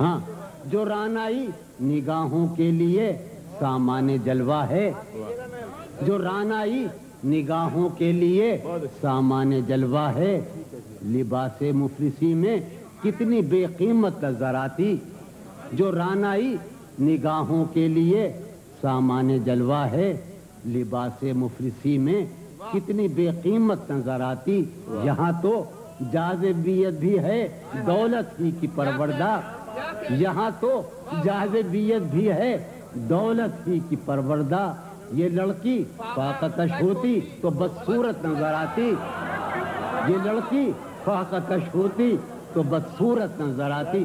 ہاں جو رانائی نگاہوں کے لیے سامان جلوہ ہے۔ جو رانائی نگاہوں کے لیے سامان جلوہ ہے۔ لباس مفلسی میں کتنی بے قیمت نظر آتی۔ جو رانائی نگاہوں کے لیے سامان جلوہ ہے۔ لباس مفلسی میں کتنی بے قیمت نظر آتی۔ یہاں تو جاذبیت بھی ہے، دولت ہی کی پروردہ۔ یہاں تو جاذبیت بھی ہے، دولت ہی کی پروردہ۔ یہ لڑکی فاقتش ہوتی تو بدصورت نظر آتی۔ یہ لڑکی فاقتش ہوتی تو بدصورت نظر آتی۔